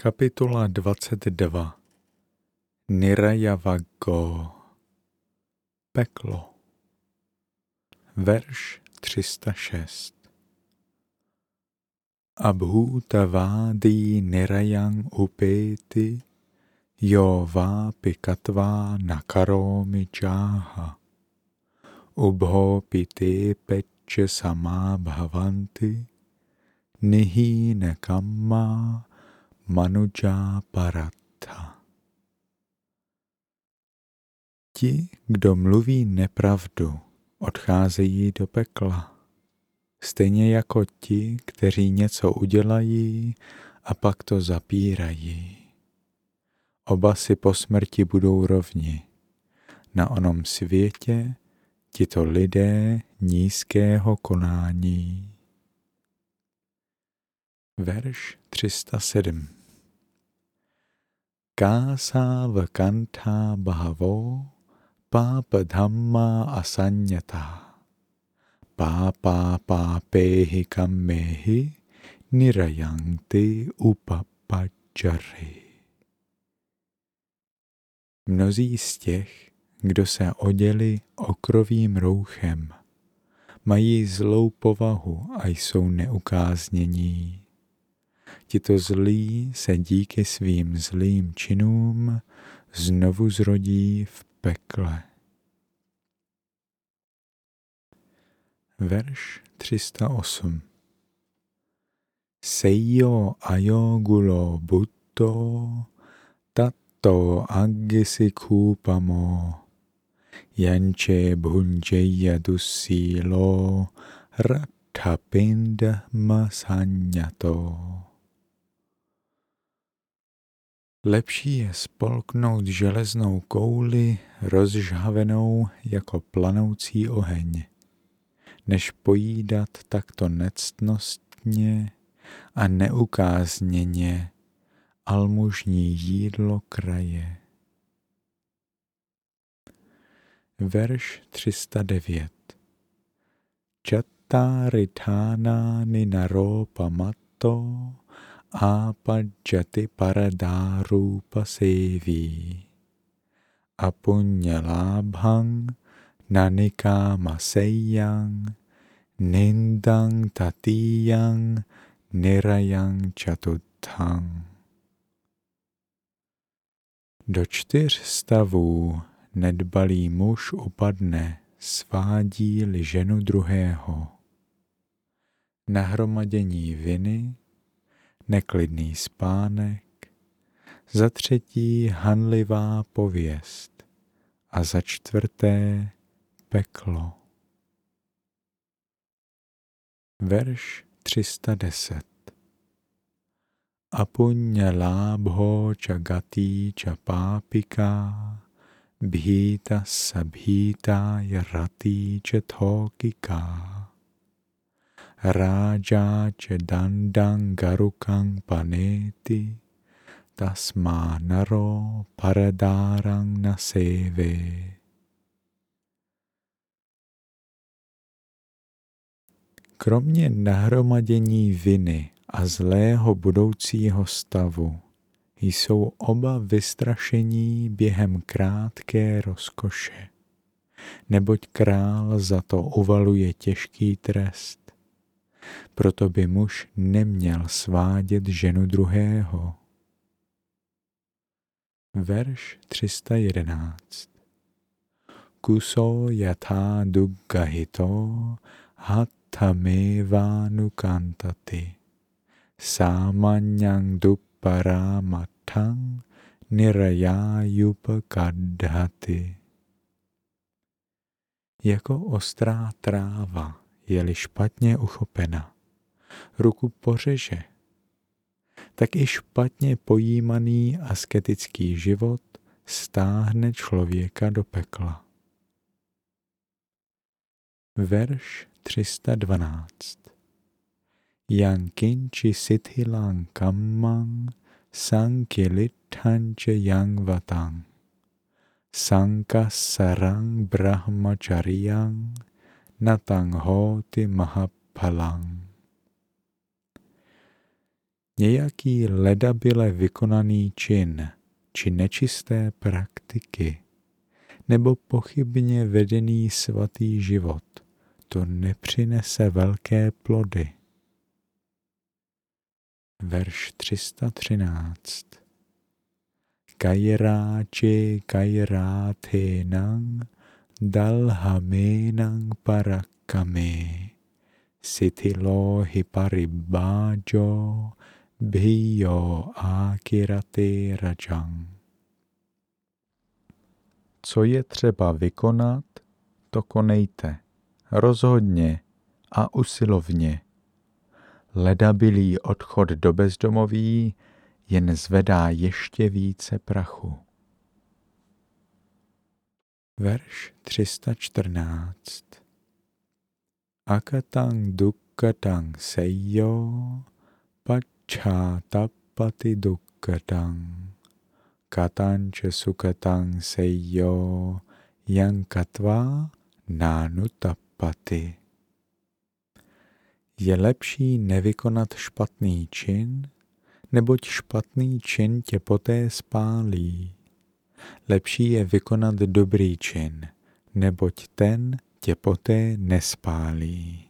Kapitola 22 Nirajavago Peklo. Verš 306 Abhutavádi nirajang upeti jo vápi katvá nakaromi čáha. Ubho piti peče samá bhavanti nihine kamma Manuja Paratha. Ti, kdo mluví nepravdu, odcházejí do pekla, stejně jako ti, kteří něco udělají a pak to zapírají. Oba si po smrti budou rovni. Na onom světě tito lidé nízkého konání. Verš 307 Kasavakantha bhavo papa dhamma asanyata papa papehi kammehi nirayanti upapachari. Mnozí z těch, kdo se oděli okrovým rouchem, mají zlou povahu a jsou neukáznění. Tito zlí se díky svým zlým činům znovu zrodí v pekle. Verš 308 Sejo ayogulo butto tatto agisi kupamo yanche bhunjeya dusilo rathapinda masanyato. Lepší je spolknout železnou kouli rozžhavenou jako planoucí oheň, než pojídat takto nectnostně a neukázněně almužní jídlo kraje. Verš 309 Čatáritána ninaropamato apajjati paradarupa sevi apunyalabhang nanikamaseyang nindang tatiyang nirayang chatuthang. Do čtyř stavů nedbalý muž upadne, svádí-li ženu druhého. Nahromadění viny, neklidný spánek, za třetí hanlivá pověst a za čtvrté peklo. Verš 310 Apunya lábho čagatí čapápika bhita sabhita yarati čethokiká. Raja Dandang Garukang Paneti Tasma Naro Paradarang Naseve. Kromě nahromadění viny a zlého budoucího stavu jsou oba vystrašení během krátké rozkoše, neboť král za to uvaluje těžký trest proto by muž neměl svádět ženu druhého. Verš 311 Kuso yatha duggahito hattamevanu kantati samanyang dupparamatang nirayayupakadhati. Jako ostrá tráva je-li špatně uchopena, ruku pořeže, tak i špatně pojímaný asketický život stáhne člověka do pekla. Verš 312 Yankinči sithilang kammang sankilithanche yangvatang sankasarang brahmacharyang natang hoti mahapalang. nějaký ledabile vykonaný čin či nečisté praktiky nebo pochybně vedený svatý život, to nepřinese velké plody. Verš 313 Kairáči kairáthénang dalhamenang parakami sitilo hiparibájo bhiyo akirate rajang. Co je třeba vykonat, to konejte. Rozhodně a usilovně. Ledabilý odchod do bezdomoví jen zvedá ještě více prachu. Verš 314 Akatang dukkatang seyo pachátapati dukkatang katanče sukatang seyo yankatva nánutapati. Je lepší nevykonat špatný čin, neboť špatný čin tě poté spálí. Lepší je vykonat dobrý čin, neboť ten tě poté nespálí.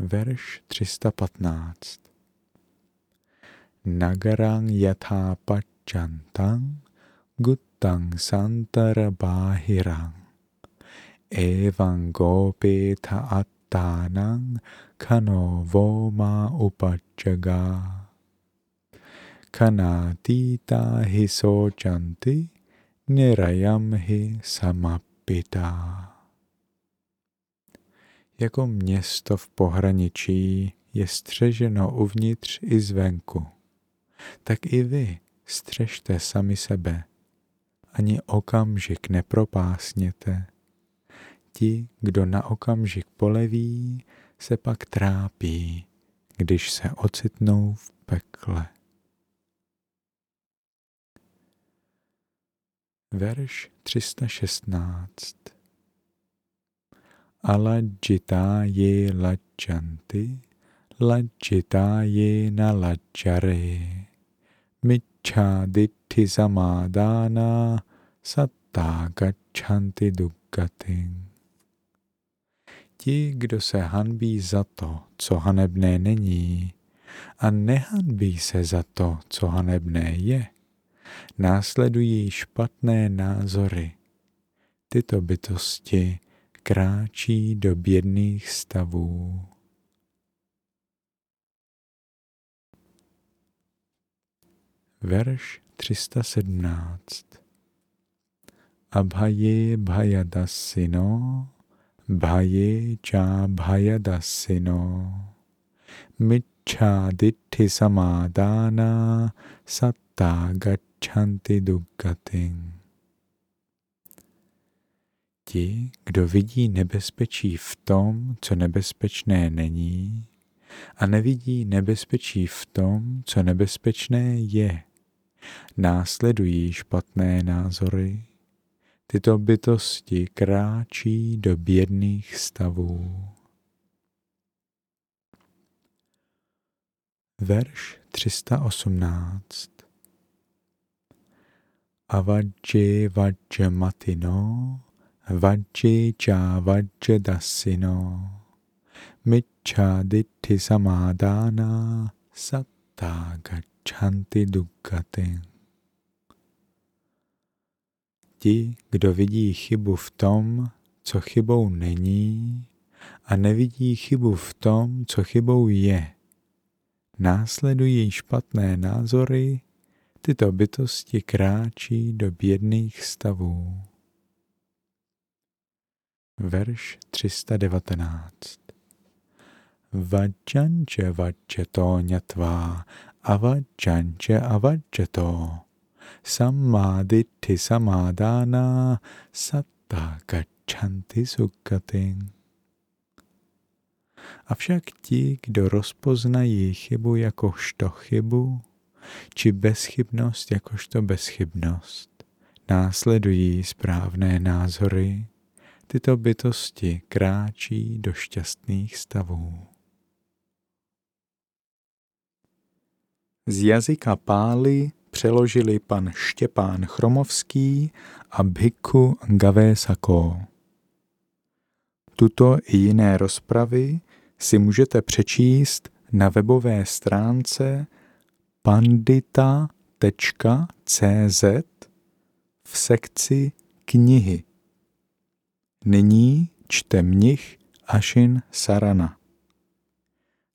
Verš 315 Nagarang yatha pachantang guttang santara bahirang. Evang gopeta attanang kano voma upachaga kanatita hi sochanti nirayam hi samapita. Jako město v pohraničí je střeženo uvnitř i zvenku, tak i vy střežte sami sebe. Ani okamžik nepropásněte. Ti, kdo na okamžik poleví, se pak trápí, když se ocitnou v pekle. Verš 316 Alajita je lajjanti, lajjita je na lajjare, micha ditti samadana, satta gachanti duggating. Ti, kdo se hanbí za to, co hanebné není, a nehanbí se za to, co hanebné je, následují špatné názory. Tyto bytosti kráčí do bědných stavů. Verš 317 Abhaye bhayadasino bhaye cha bhayadasino michaditti samadana satta gachanti duggating. Ti, kdo vidí nebezpečí v tom, co nebezpečné není, a nevidí nebezpečí v tom, co nebezpečné je, následují špatné názory, tyto bytosti kráčí do bědných stavů. Verš 318 Avadži vajjamatino vajji cha vajjadasino micha ditti samadana satta gachanti dukkatim. Ti, kdo vidí chybu v tom, co chybou není, a nevidí chybu v tom, co chybou je, následují špatné názory, tyto bytosti kráčí do bědných stavů. Verš 319 Vajjanče vajjato ňatvá avajjanče avajjato samaditi samadana satta gachanti sukkating. Avšak ti, kdo rozpoznají chybu jakožto chybu, či bezchybnost jakožto bezchybnost, následují správné názory, tyto bytosti kráčí do šťastných stavů. Z jazyka pály přeložili pan Štěpán Chromovský a Bhikkhu Gavesako. Tuto i jiné rozpravy si můžete přečíst na webové stránce pandita.cz v sekci knihy. Nyní čte mnich Ashin Sarana.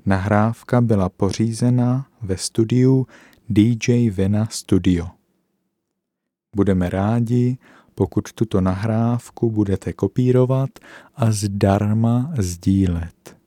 Nahrávka byla pořízena ve studiu DJ Vena Studio. Budeme rádi, pokud tuto nahrávku budete kopírovat a zdarma sdílet.